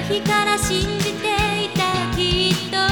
拒から信じていたきっと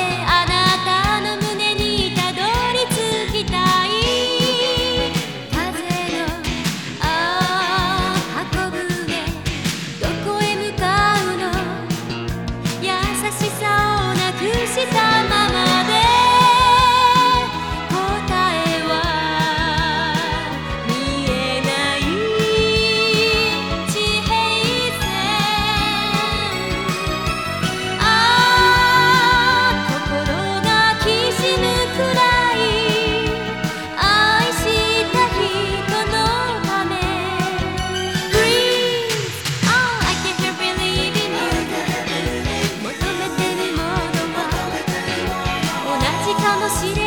したしれ